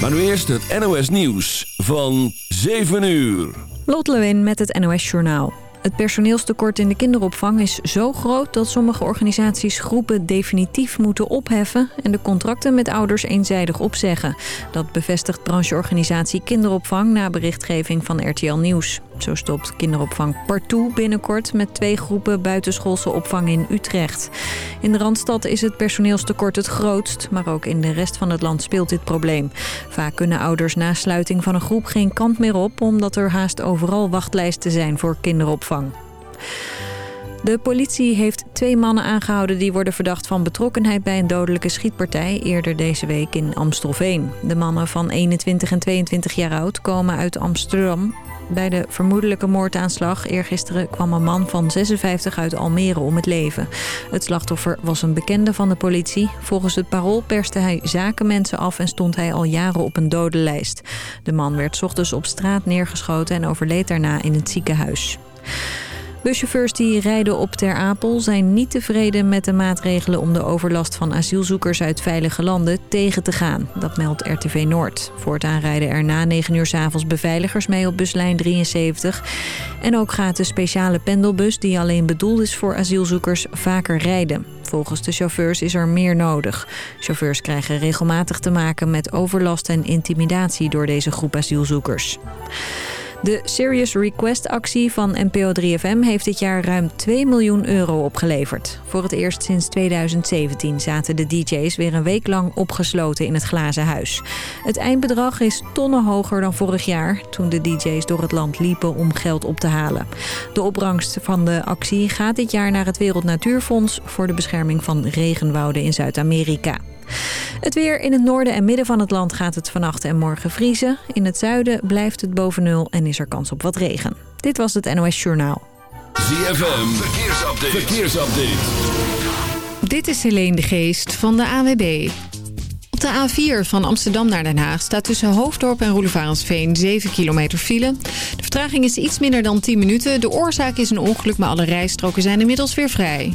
Maar nu eerst het NOS Nieuws van 7 uur. Lot Lewin met het NOS Journaal. Het personeelstekort in de kinderopvang is zo groot dat sommige organisaties groepen definitief moeten opheffen en de contracten met ouders eenzijdig opzeggen. Dat bevestigt brancheorganisatie Kinderopvang na berichtgeving van RTL Nieuws. Zo stopt kinderopvang Partout binnenkort met twee groepen buitenschoolse opvang in Utrecht. In de Randstad is het personeelstekort het grootst, maar ook in de rest van het land speelt dit probleem. Vaak kunnen ouders na sluiting van een groep geen kant meer op, omdat er haast overal wachtlijsten zijn voor kinderopvang. De politie heeft twee mannen aangehouden die worden verdacht van betrokkenheid bij een dodelijke schietpartij eerder deze week in Amstelveen. De mannen van 21 en 22 jaar oud komen uit Amsterdam. Bij de vermoedelijke moordaanslag eergisteren kwam een man van 56 uit Almere om het leven. Het slachtoffer was een bekende van de politie. Volgens het parool perste hij zakenmensen af en stond hij al jaren op een dodenlijst. De man werd ochtends op straat neergeschoten en overleed daarna in het ziekenhuis. Buschauffeurs die rijden op Ter Apel zijn niet tevreden met de maatregelen om de overlast van asielzoekers uit veilige landen tegen te gaan. Dat meldt RTV Noord. Voortaan rijden er na 9 uur s avonds beveiligers mee op buslijn 73. En ook gaat de speciale pendelbus die alleen bedoeld is voor asielzoekers vaker rijden. Volgens de chauffeurs is er meer nodig. Chauffeurs krijgen regelmatig te maken met overlast en intimidatie door deze groep asielzoekers. De Serious Request actie van NPO 3FM heeft dit jaar ruim 2 miljoen euro opgeleverd. Voor het eerst sinds 2017 zaten de DJ's weer een week lang opgesloten in het glazen huis. Het eindbedrag is tonnen hoger dan vorig jaar, toen de DJ's door het land liepen om geld op te halen. De opbrengst van de actie gaat dit jaar naar het Wereld Natuurfonds voor de bescherming van regenwouden in Zuid-Amerika. Het weer in het noorden en midden van het land gaat het vannacht en morgen vriezen. In het zuiden blijft het boven nul en is er kans op wat regen. Dit was het NOS Journaal. ZFM, verkeersupdate. verkeersupdate. Dit is Helene de Geest van de AWB. Op de A4 van Amsterdam naar Den Haag staat tussen Hoofddorp en Roelevarensveen 7 kilometer file. De vertraging is iets minder dan 10 minuten. De oorzaak is een ongeluk, maar alle rijstroken zijn inmiddels weer vrij.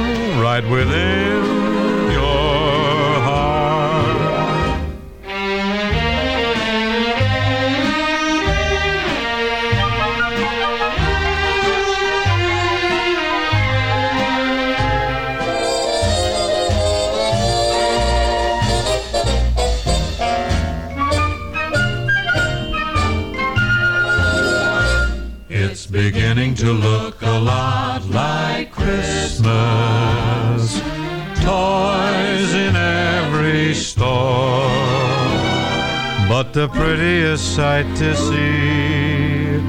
right within your heart. It's beginning to look a lot But the prettiest sight to see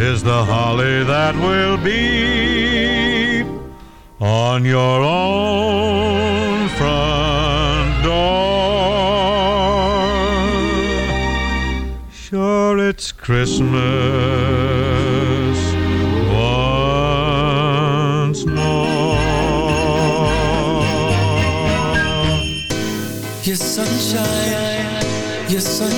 is the holly that will be on your own front door. Sure, it's Christmas once more. Your sunshine, your sunshine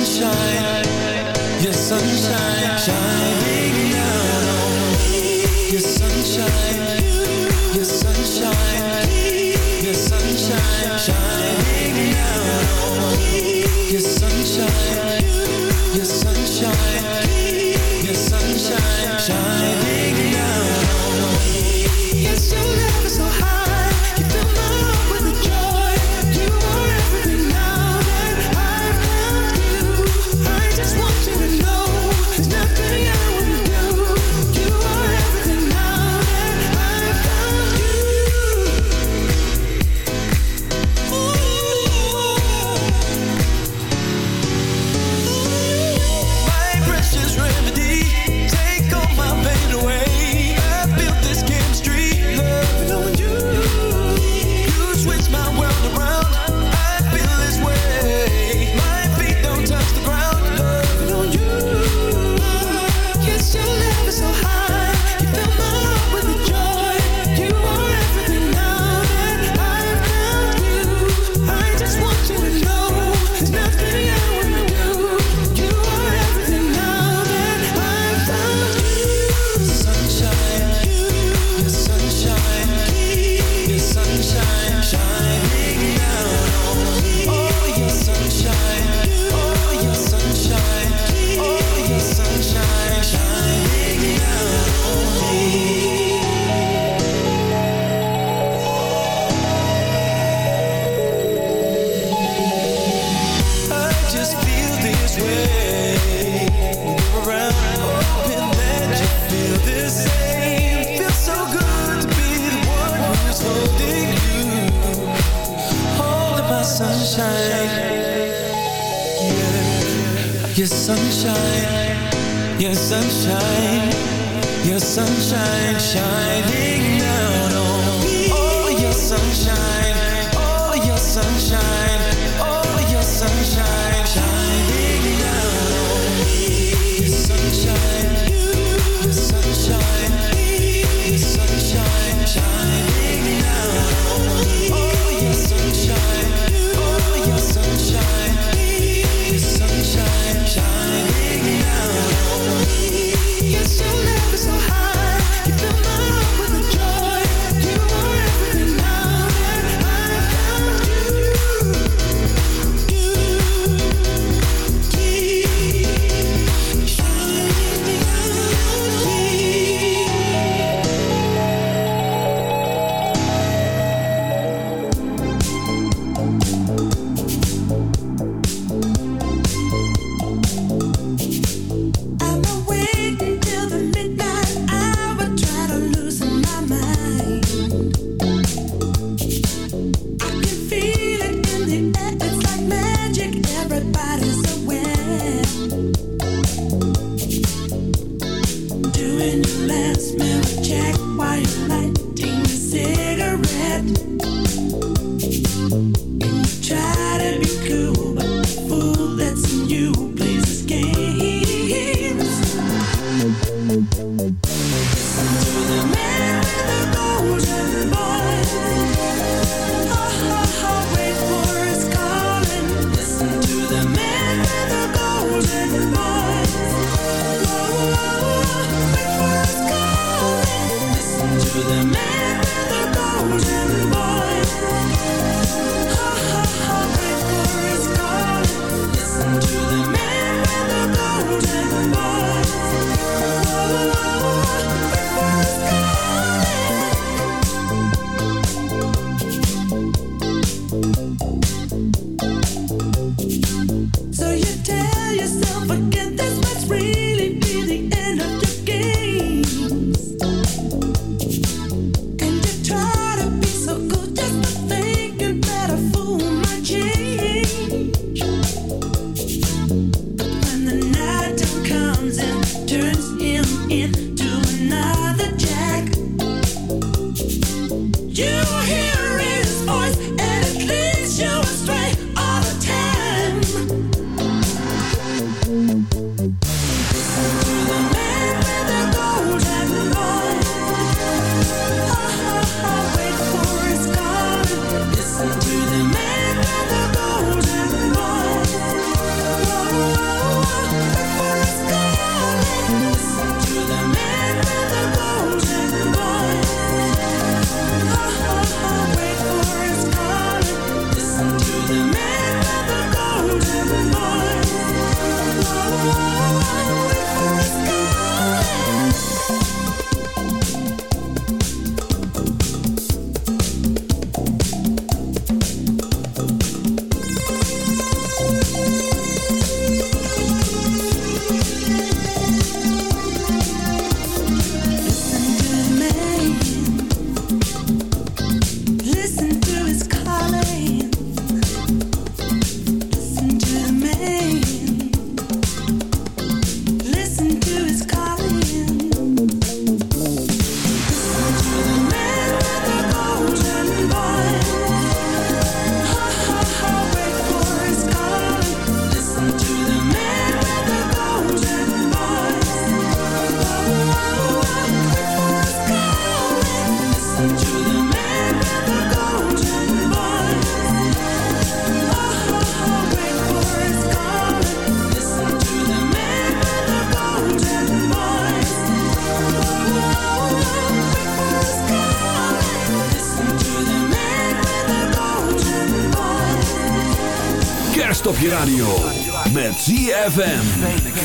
ZFM.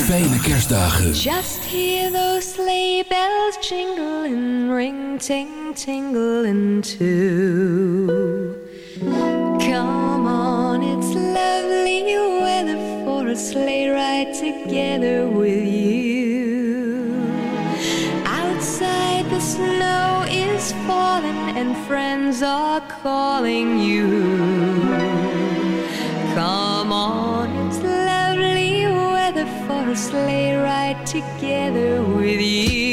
Fijne kerstdagen. Just hear those sleigh bells jingle and ring ting tingle too. Come on, it's lovely weather for a sleigh ride together with you. Outside the snow is falling and friends are calling you. Come sleigh ride together with you.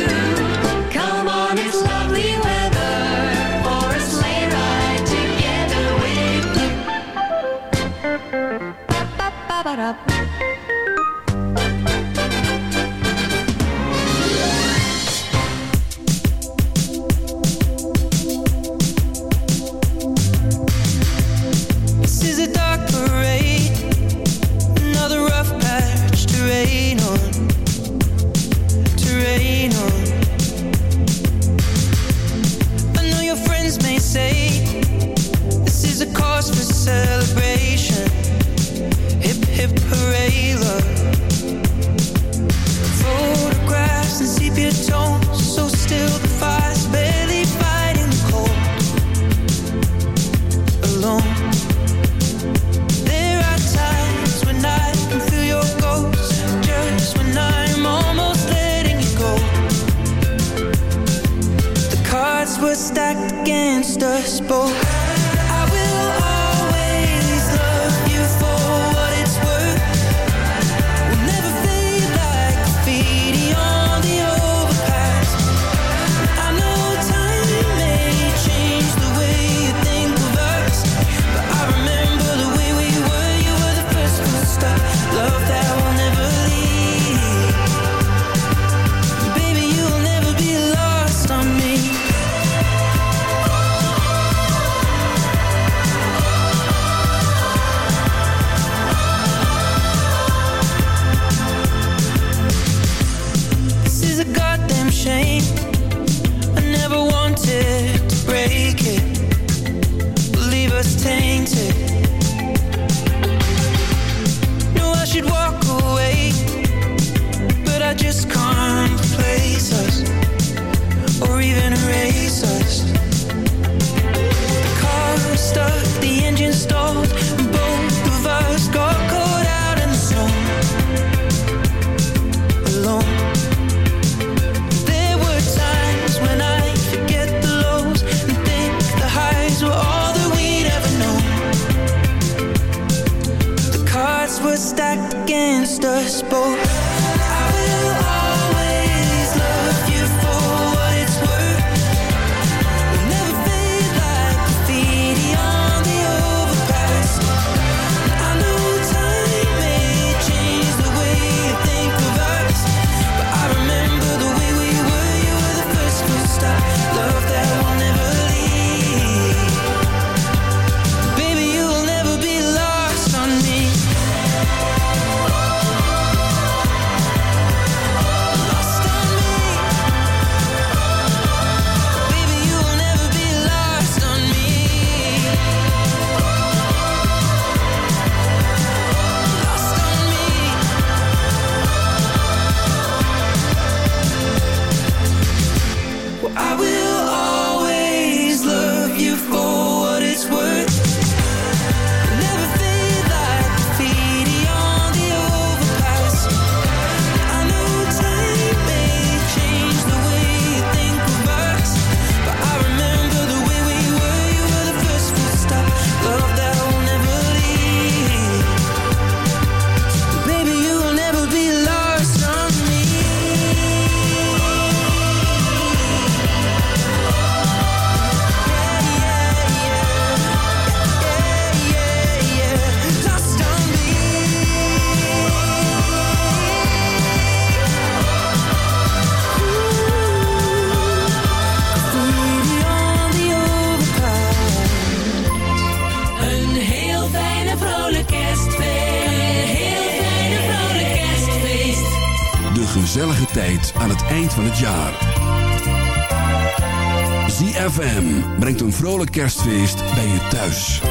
people. Kerstfeest bij je thuis.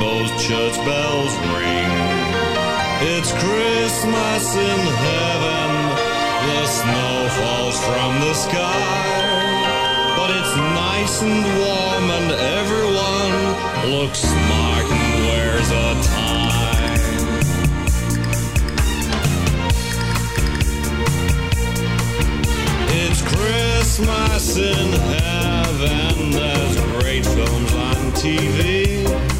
those church bells ring. It's Christmas in heaven. The snow falls from the sky. But it's nice and warm, and everyone looks smart and wears a tie. It's Christmas in heaven. There's great films on TV.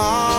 heart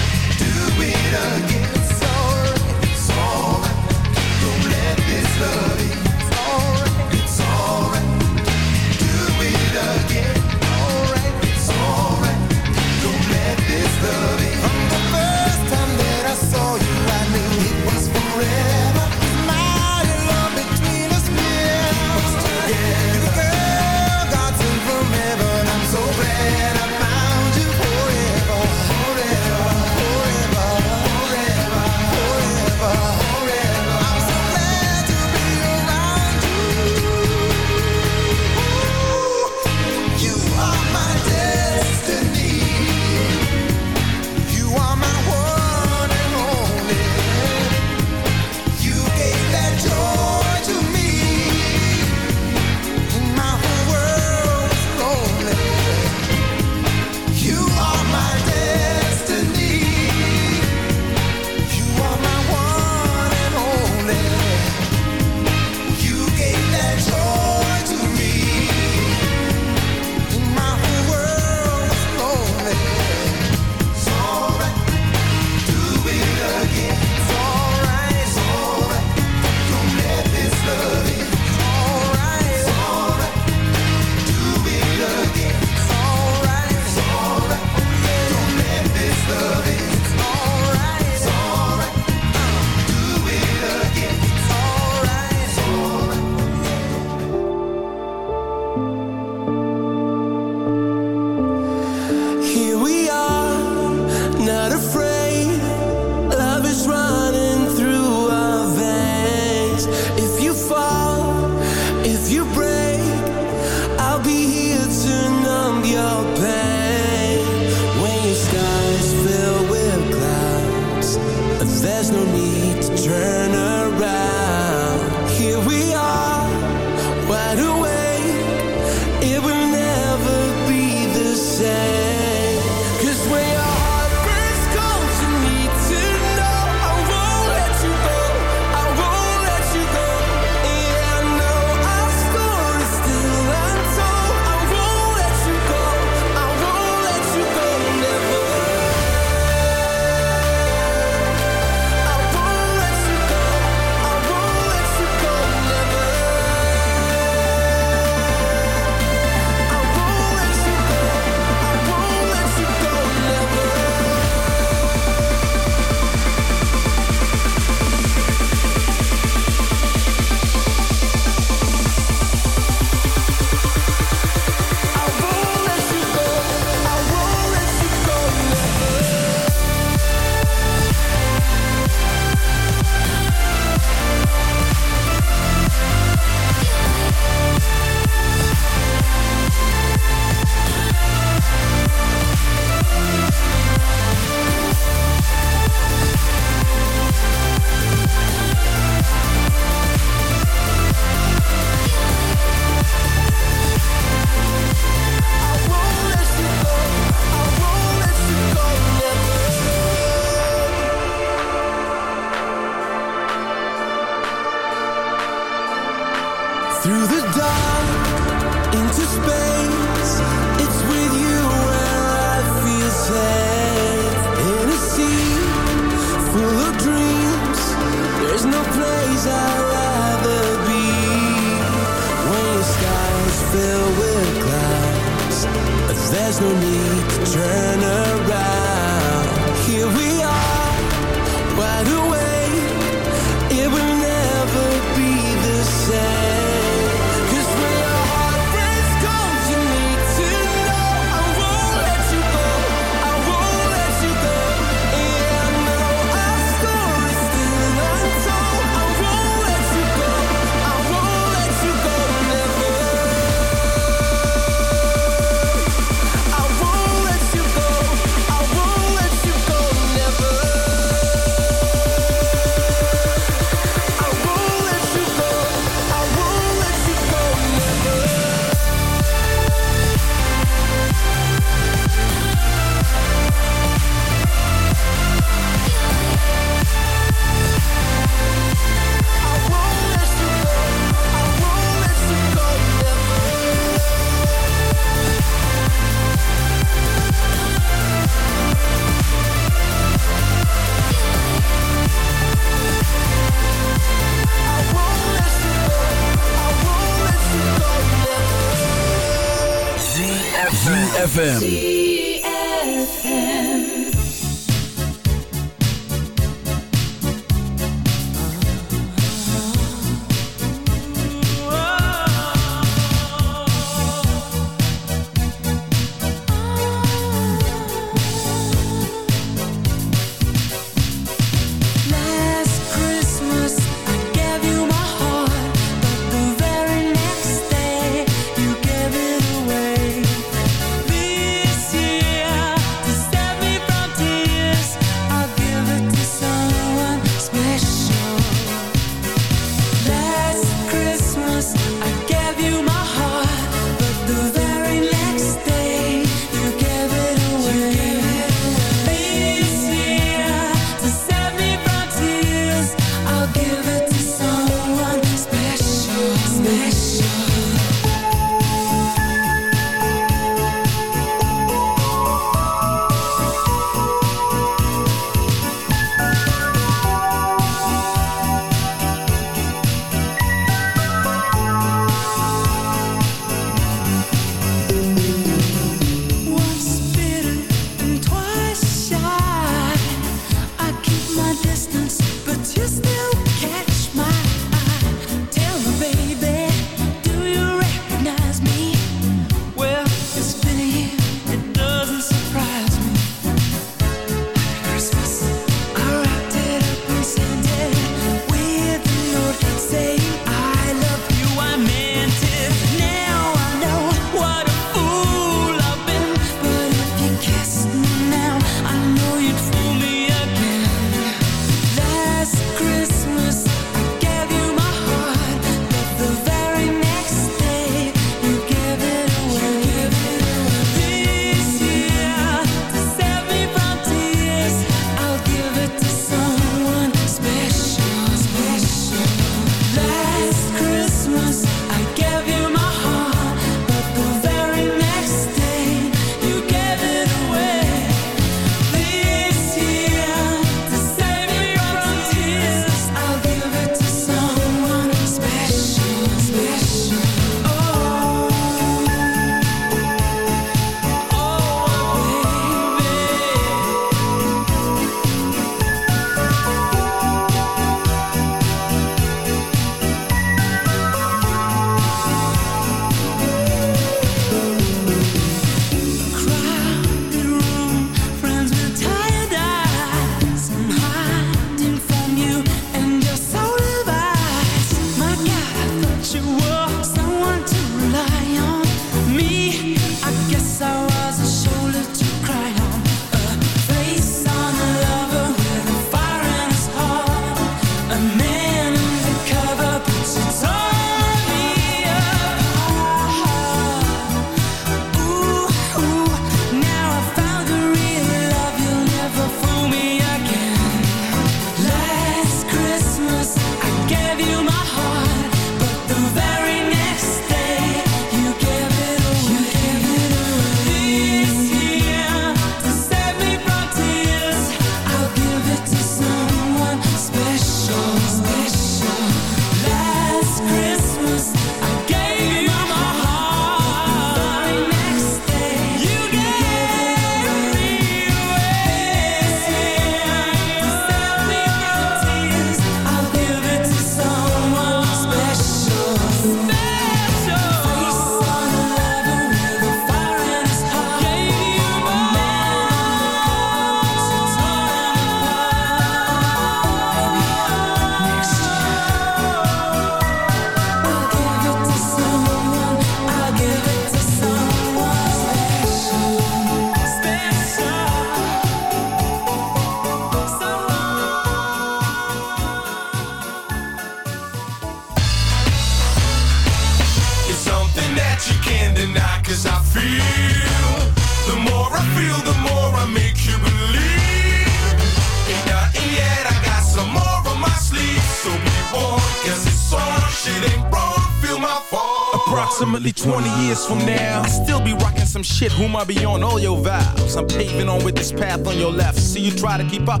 shit. Whom I be on all your vows. I'm paving on with this path on your left. See you try to keep up,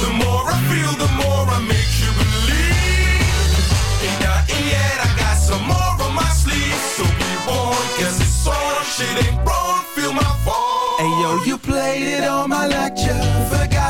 The more I feel, the more I make you believe. I got some more on my sleeve. So be shit ain't feel my fall. Hey yo, you played it on my lecture.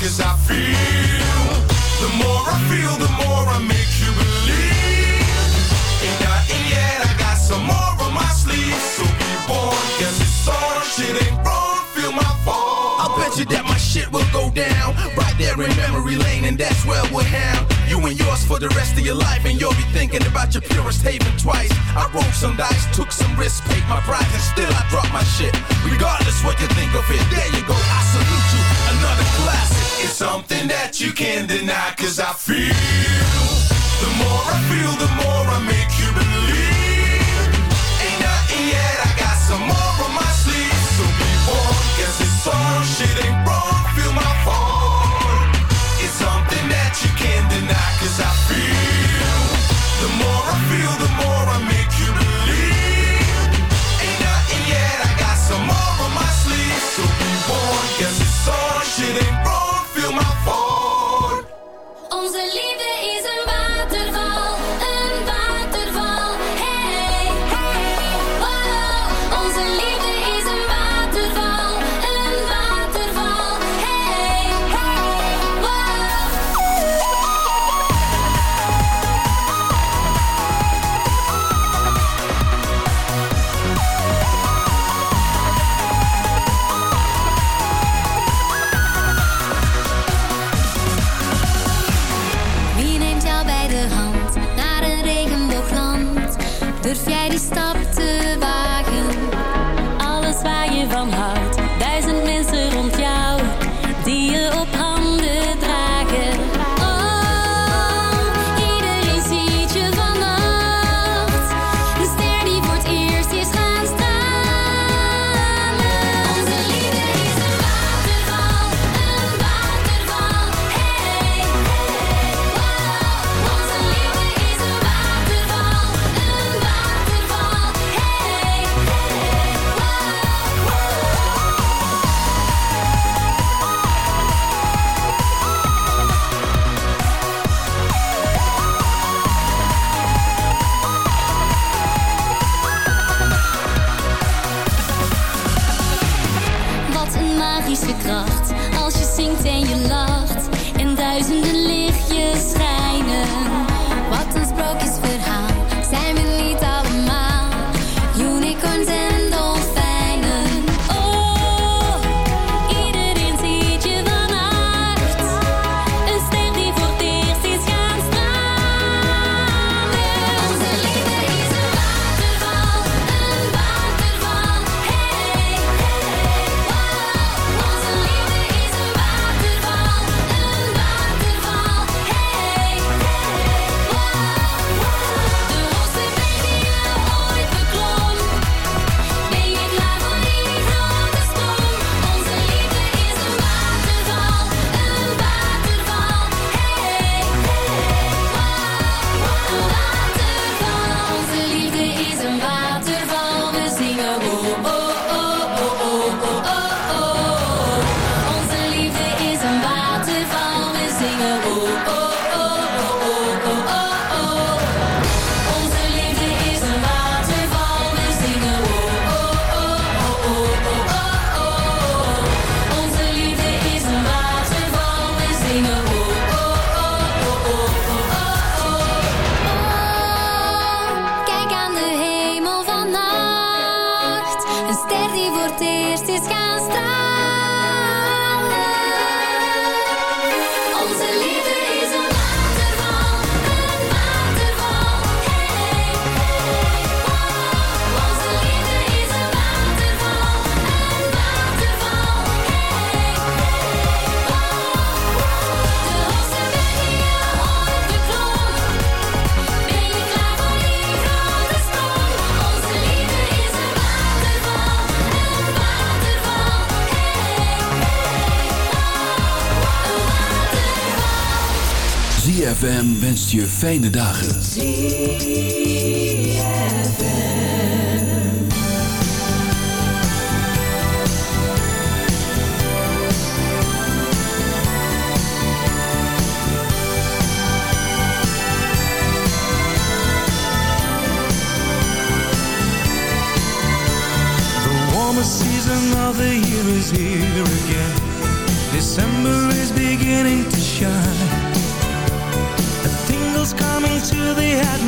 cause I feel. The more I feel, the more I make you believe. Ain't nothing yet, I got some more on my sleeve. So be warned, cause it's on, shit ain't wrong, feel my fall. I bet you that my shit will go down right there in memory lane, and that's where we're hound. You and yours for the rest of your life, and you'll be thinking about your purest haven twice. I rolled some dice, took some risks, paid my price, and still I drop my shit. Regardless what you think of it, there you go. I salute. It's something that you can't deny, cause I feel. Je fijne dagen. The warmest season of the year is here again. December is beginning to shine.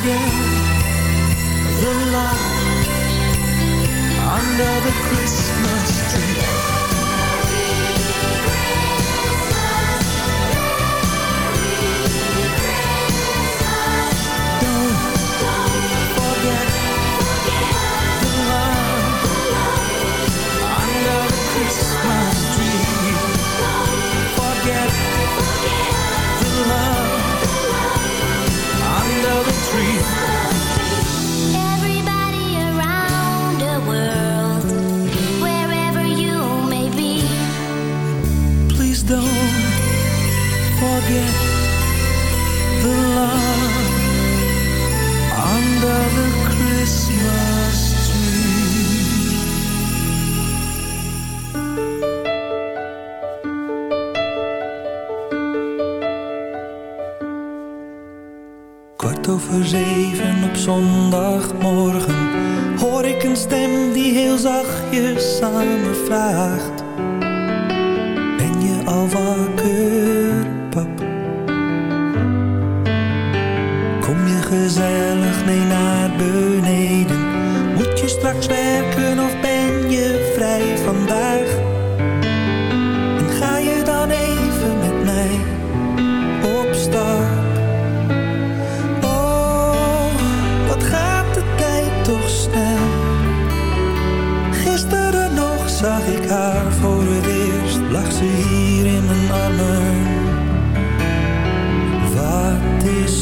forget the love under the Christmas don't forget the love under the Christmas tree. Kwart over zeven op zondagmorgen hoor ik een stem die heel zachtjes aan me vraagt. Wakker, pap? Kom je gezellig mee naar beneden? Moet je straks werken of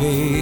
At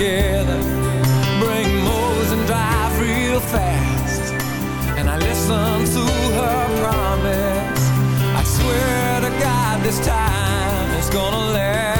together, bring Mose and drive real fast. And I listen to her promise. I swear to God, this time it's gonna last.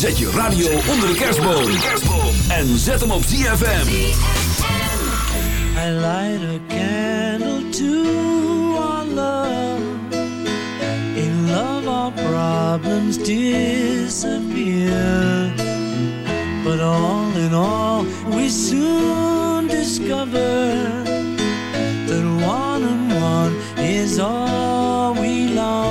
Zet je radio onder de kerstboom. En zet hem op ZFM. I light a candle to our love. In love, our problems disappear. But all in all, we soon discover that one and one is all we long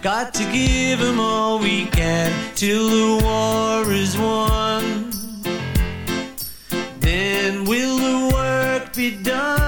Got to give them all we can till the war is won. Then will the work be done?